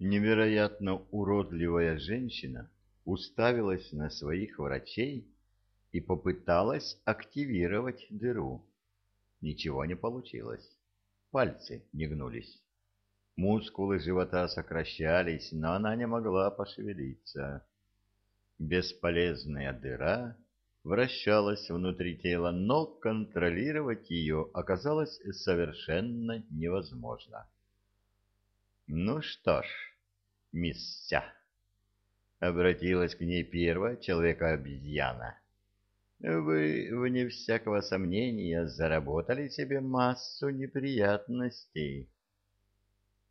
Невероятно уродливая женщина уставилась на своих врачей и попыталась активировать дыру. Ничего не получилось. Пальцы не гнулись. Мускулы живота сокращались, но она не могла пошевелиться. Бесполезная дыра вращалась внутри тела, но контролировать ее оказалось совершенно невозможно. «Ну что ж, мисся», — обратилась к ней первая человека-обезьяна, — «вы, вне всякого сомнения, заработали себе массу неприятностей».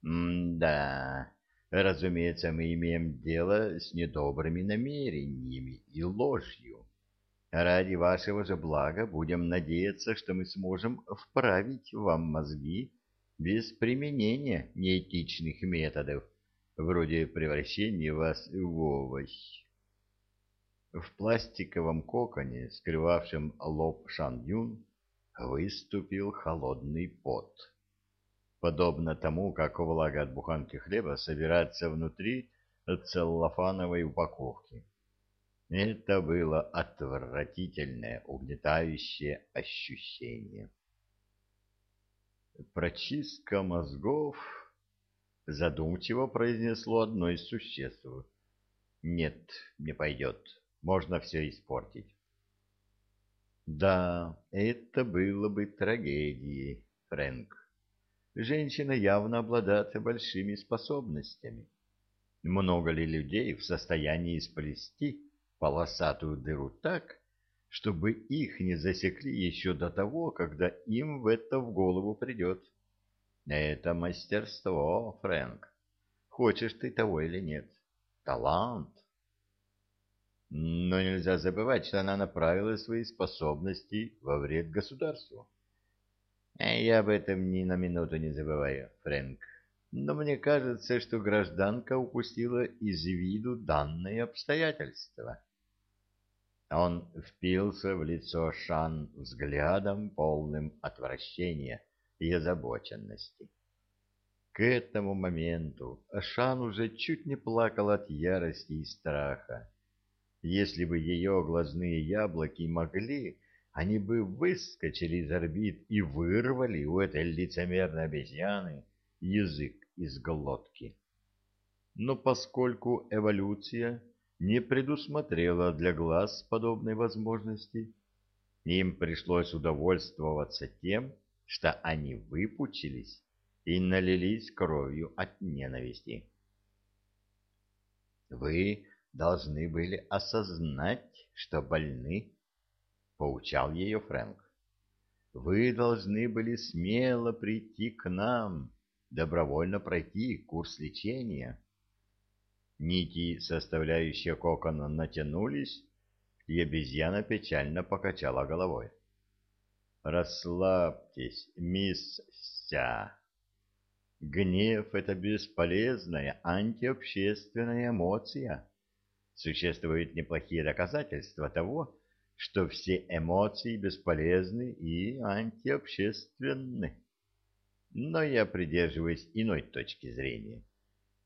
«М-да, разумеется, мы имеем дело с недобрыми намерениями и ложью. Ради вашего же блага будем надеяться, что мы сможем вправить вам мозги без применения неэтичных методов, вроде превращения вас в овощ. В пластиковом коконе, скрывавшем лоб Шан Юн, выступил холодный пот. Подобно тому, как влага от буханки хлеба собирается внутри целлофановой упаковки. Это было отвратительное, угнетающее ощущение. «Прочистка мозгов», — задумчиво произнесло одно из существ. «Нет, не пойдет. Можно все испортить». «Да, это было бы трагедией, Фрэнк. Женщина явно обладает большими способностями. Много ли людей в состоянии сплести полосатую дыру так, чтобы их не засекли еще до того, когда им в это в голову придет. Это мастерство, Фрэнк. Хочешь ты того или нет. Талант. Но нельзя забывать, что она направила свои способности во вред государству. Я об этом ни на минуту не забываю, Фрэнк. Но мне кажется, что гражданка упустила из виду данное обстоятельство. Он впился в лицо Шан взглядом, полным отвращения и озабоченности. К этому моменту Шан уже чуть не плакал от ярости и страха. Если бы ее глазные яблоки могли, они бы выскочили из орбит и вырвали у этой лицемерной обезьяны язык из глотки. Но поскольку эволюция не предусмотрела для глаз подобной возможности. Им пришлось удовольствоваться тем, что они выпучились и налились кровью от ненависти. «Вы должны были осознать, что больны», — поучал ее Фрэнк. «Вы должны были смело прийти к нам, добровольно пройти курс лечения». Нити, составляющие кокона, натянулись, и обезьяна печально покачала головой. «Расслабьтесь, мисс Ся. Гнев — это бесполезная антиобщественная эмоция. Существуют неплохие доказательства того, что все эмоции бесполезны и антиобщественны. Но я придерживаюсь иной точки зрения.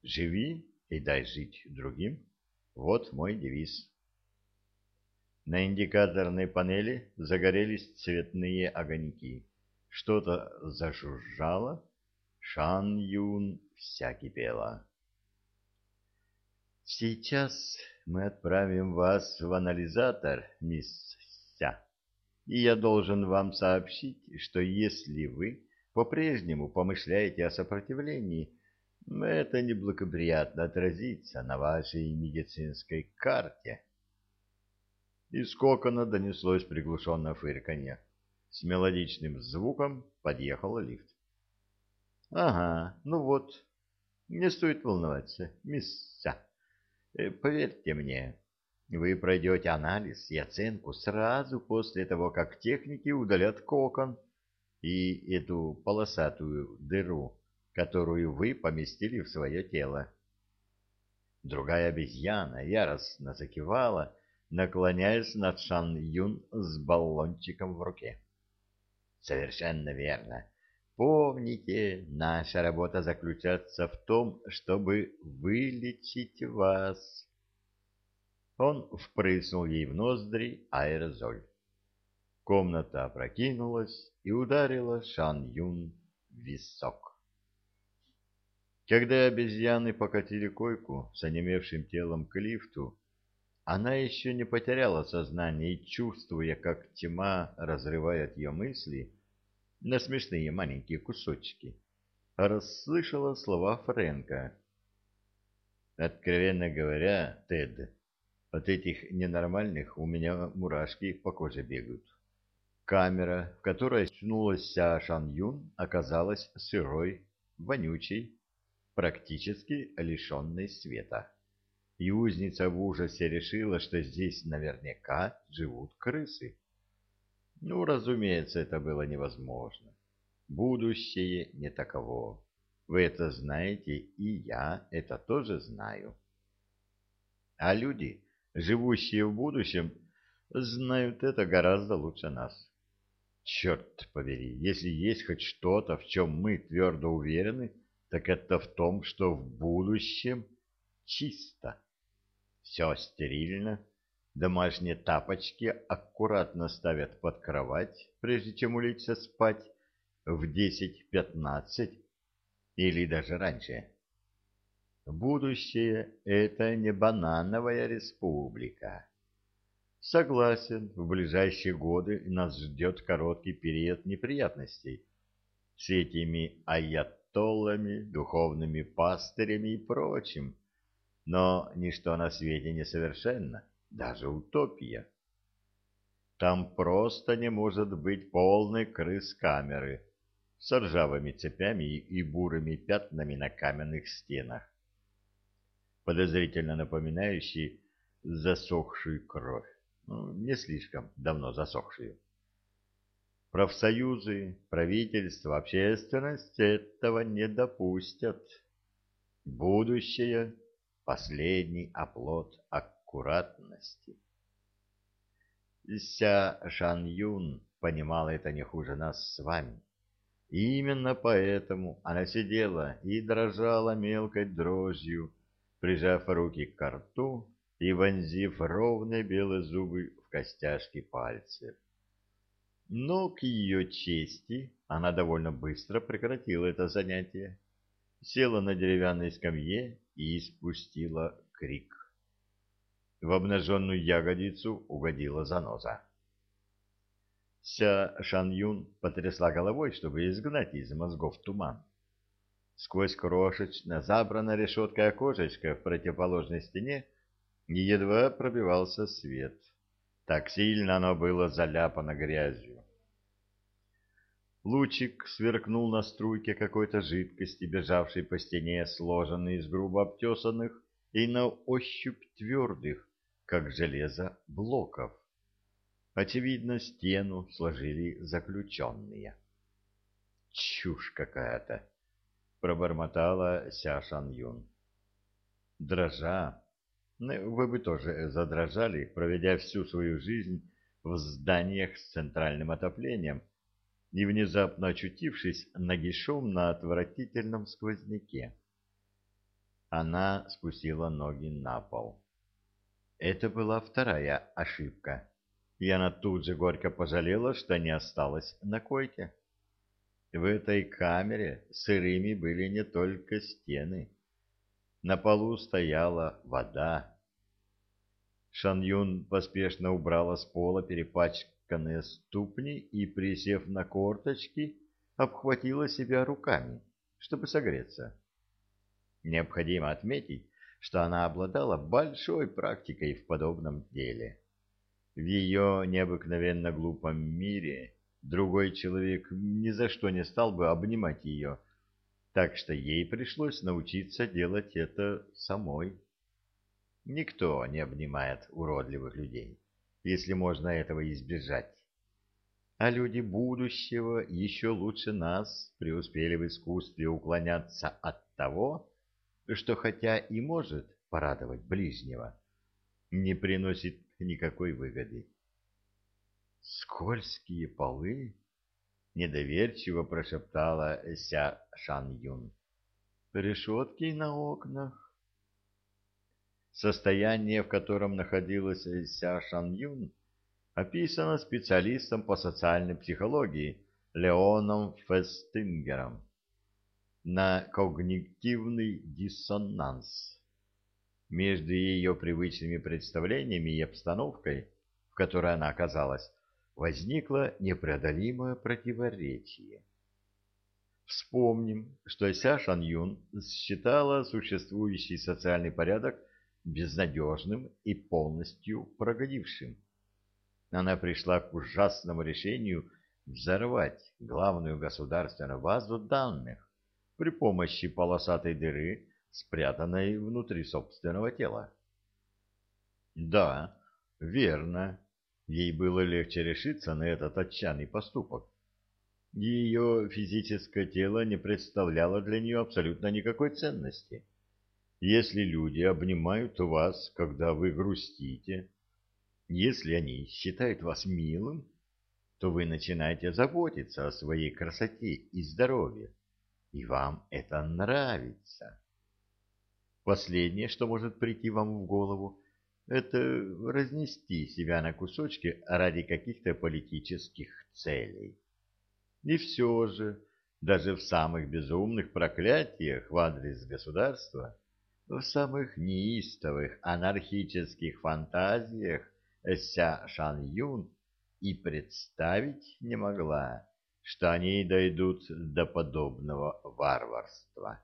Живи и дай жить другим. Вот мой девиз. На индикаторной панели загорелись цветные огоньки. Что-то зажужжало. Шан Юн вся кипела. Сейчас мы отправим вас в анализатор, мисс Ся. И я должен вам сообщить, что если вы по-прежнему помышляете о сопротивлении, это неблагоприятно отразится на вашей медицинской карте. Из кокона донеслось приглушенное фырканье. С мелодичным звуком подъехал лифт. — Ага, ну вот, не стоит волноваться, мисса. Э, поверьте мне, вы пройдете анализ и оценку сразу после того, как техники удалят кокон и эту полосатую дыру которую вы поместили в свое тело. Другая обезьяна яростно закивала, наклоняясь над Шан Юн с баллончиком в руке. Совершенно верно. Помните, наша работа заключается в том, чтобы вылечить вас. Он впрыснул ей в ноздри аэрозоль. Комната опрокинулась и ударила Шан Юн в висок. Когда обезьяны покатили койку с онемевшим телом к лифту, она еще не потеряла сознание и, чувствуя, как тьма разрывает ее мысли на смешные маленькие кусочки, расслышала слова Фрэнка. «Откровенно говоря, Тед, от этих ненормальных у меня мурашки по коже бегают». Камера, в которой очнулась Шан Юн, оказалась сырой, вонючей, практически лишенной света. И узница в ужасе решила, что здесь наверняка живут крысы. Ну, разумеется, это было невозможно. Будущее не таково. Вы это знаете, и я это тоже знаю. А люди, живущие в будущем, знают это гораздо лучше нас. Черт побери, если есть хоть что-то, в чем мы твердо уверены, так это в том, что в будущем чисто. Все стерильно, домашние тапочки аккуратно ставят под кровать, прежде чем улечься спать в 10-15 или даже раньше. Будущее — это не банановая республика. Согласен, в ближайшие годы нас ждет короткий период неприятностей с этими аятоллами, духовными пастырями и прочим. Но ничто на свете не совершенно, даже утопия. Там просто не может быть полной крыс-камеры с ржавыми цепями и бурыми пятнами на каменных стенах, подозрительно напоминающие засохшую кровь ну, не слишком давно засохшую. Профсоюзы, правительство, общественность этого не допустят. Будущее — последний оплот аккуратности. Ся Шан Юн понимала это не хуже нас с вами. И именно поэтому она сидела и дрожала мелкой дрожью, прижав руки к рту и вонзив ровные белые зубы в костяшки пальцев. Но, к ее чести, она довольно быстро прекратила это занятие, села на деревянной скамье и испустила крик. В обнаженную ягодицу угодила заноза. Ся Шан Юн потрясла головой, чтобы изгнать из мозгов туман. Сквозь крошечно забрана решеткой окошечко в противоположной стене едва пробивался свет. Так сильно оно было заляпано грязью. Лучик сверкнул на струйке какой-то жидкости, бежавшей по стене, сложенной из грубо обтесанных и на ощупь твердых, как железо, блоков. Очевидно, стену сложили заключенные. «Чушь какая-то!» — пробормотала Ся Шан Юн. Дрожа, ну, вы бы тоже задрожали, проведя всю свою жизнь в зданиях с центральным отоплением и внезапно очутившись нагишом на отвратительном сквозняке. Она спустила ноги на пол. Это была вторая ошибка, и она тут же горько пожалела, что не осталась на койке. В этой камере сырыми были не только стены. На полу стояла вода. Шан Юн поспешно убрала с пола перепачканные ступни и, присев на корточки, обхватила себя руками, чтобы согреться. Необходимо отметить, что она обладала большой практикой в подобном деле. В ее необыкновенно глупом мире другой человек ни за что не стал бы обнимать ее, так что ей пришлось научиться делать это самой. Никто не обнимает уродливых людей, если можно этого избежать. А люди будущего еще лучше нас преуспели в искусстве уклоняться от того, что хотя и может порадовать ближнего, не приносит никакой выгоды. Скользкие полы, — недоверчиво прошептала Ся Шан Юн. «Решетки на окнах». Состояние, в котором находилась Ся Шан Юн, описано специалистом по социальной психологии Леоном Фестингером на когнитивный диссонанс между ее привычными представлениями и обстановкой, в которой она оказалась, возникло непреодолимое противоречие. Вспомним, что Ся Шан Юн считала существующий социальный порядок безнадежным и полностью прогодившим. Она пришла к ужасному решению взорвать главную государственную базу данных при помощи полосатой дыры, спрятанной внутри собственного тела. Да, верно, ей было легче решиться на этот отчаянный поступок. Ее физическое тело не представляло для нее абсолютно никакой ценности. Если люди обнимают вас, когда вы грустите, если они считают вас милым, то вы начинаете заботиться о своей красоте и здоровье, и вам это нравится. Последнее, что может прийти вам в голову, это разнести себя на кусочки ради каких-то политических целей. И все же, даже в самых безумных проклятиях в адрес государства, в самых неистовых анархических фантазиях Ся Шан Юн и представить не могла, что они дойдут до подобного варварства.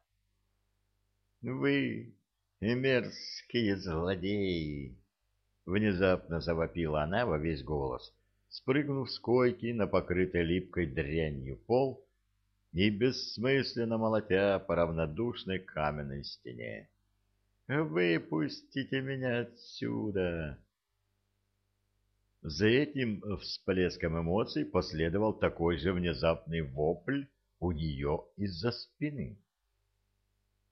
«Вы мерзкие злодеи!» — внезапно завопила она во весь голос, спрыгнув с койки на покрытой липкой дрянью пол и бессмысленно молотя по равнодушной каменной стене. «Выпустите меня отсюда!» За этим всплеском эмоций последовал такой же внезапный вопль у нее из-за спины.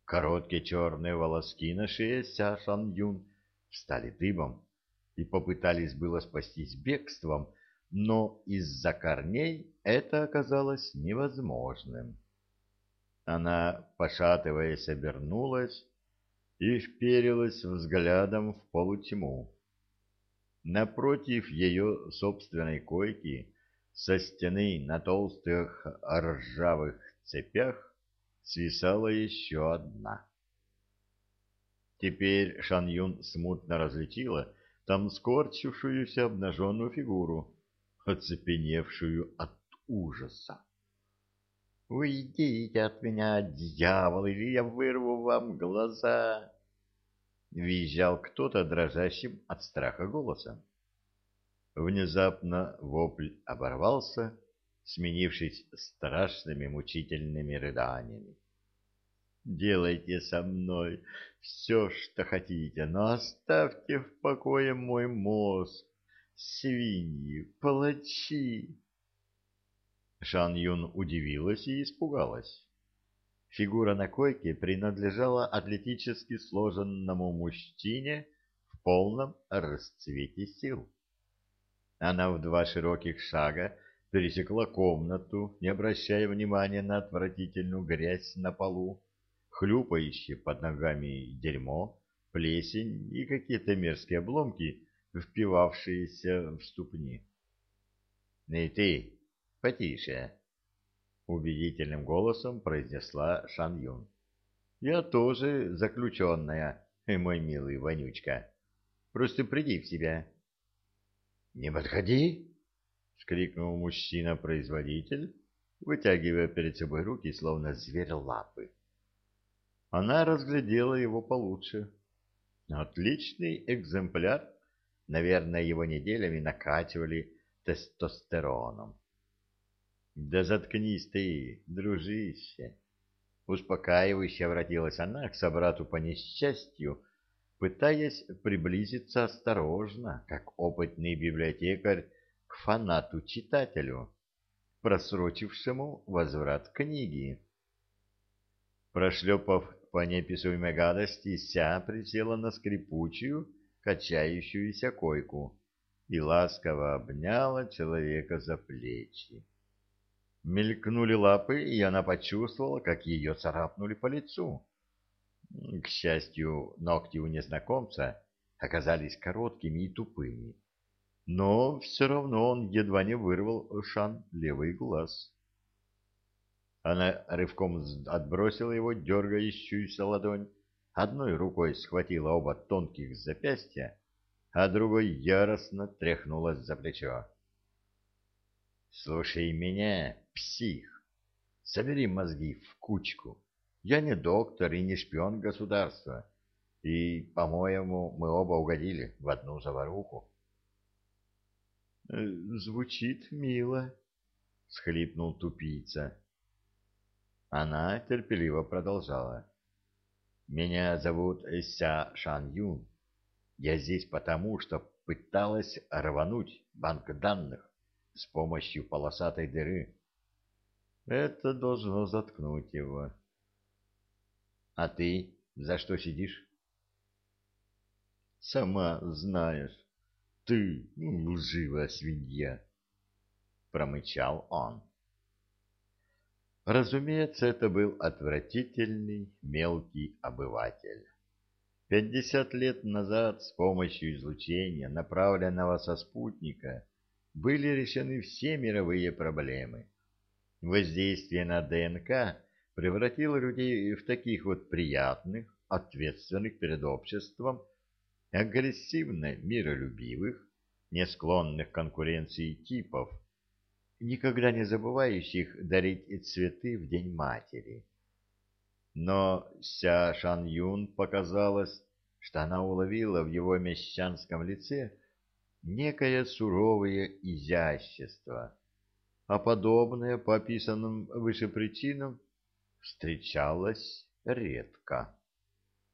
Короткие черные волоски на шее Ся Шан Юн встали дыбом и попытались было спастись бегством, но из-за корней это оказалось невозможным. Она, пошатываясь, обернулась и вперилась взглядом в полутьму. Напротив ее собственной койки со стены на толстых ржавых цепях свисала еще одна. Теперь Шан смутно различила там скорчившуюся обнаженную фигуру, оцепеневшую от ужаса. «Уйдите от меня, дьявол, или я вырву вам глаза!» Визжал кто-то дрожащим от страха голосом. Внезапно вопль оборвался, сменившись страшными мучительными рыданиями. «Делайте со мной все, что хотите, но оставьте в покое мой мозг, свиньи, палачи!» Шан Юн удивилась и испугалась. Фигура на койке принадлежала атлетически сложенному мужчине в полном расцвете сил. Она в два широких шага пересекла комнату, не обращая внимания на отвратительную грязь на полу, хлюпающее под ногами дерьмо, плесень и какие-то мерзкие обломки, впивавшиеся в ступни. — И ты, потише, — убедительным голосом произнесла Шан Юн. — Я тоже заключенная, мой милый вонючка. Просто приди в себя. — Не подходи! — скрикнул мужчина-производитель, вытягивая перед собой руки, словно зверь лапы. Она разглядела его получше. Отличный экземпляр. Наверное, его неделями накачивали тестостероном. Да заткнись ты, дружище. Успокаивающе обратилась она к собрату по несчастью, пытаясь приблизиться осторожно, как опытный библиотекарь к фанату-читателю, просрочившему возврат книги. Прошлепав по неописуемой гадости, Ся присела на скрипучую, качающуюся койку и ласково обняла человека за плечи. Мелькнули лапы, и она почувствовала, как ее царапнули по лицу. К счастью, ногти у незнакомца оказались короткими и тупыми, но все равно он едва не вырвал Шан левый глаз. Она рывком отбросила его дергающуюся ладонь, одной рукой схватила оба тонких запястья, а другой яростно тряхнулась за плечо. Слушай меня, псих. Собери мозги в кучку. Я не доктор и не шпион государства. И, по-моему, мы оба угодили в одну заваруху. Э, звучит мило, схлипнул тупица. Она терпеливо продолжала. Меня зовут Ся Шан Юн. Я здесь потому, что пыталась рвануть банк данных с помощью полосатой дыры. Это должно заткнуть его. А ты за что сидишь? Сама знаешь. Ты лживая свинья, промычал он. Разумеется, это был отвратительный мелкий обыватель. Пятьдесят лет назад с помощью излучения, направленного со спутника, были решены все мировые проблемы. Воздействие на ДНК превратило людей в таких вот приятных, ответственных перед обществом, агрессивно миролюбивых, не склонных к конкуренции типов, никогда не забывающих дарить цветы в День Матери. Но Ся Шан Юн показалось, что она уловила в его мещанском лице некое суровое изящество, а подобное по описанным выше причинам встречалось редко.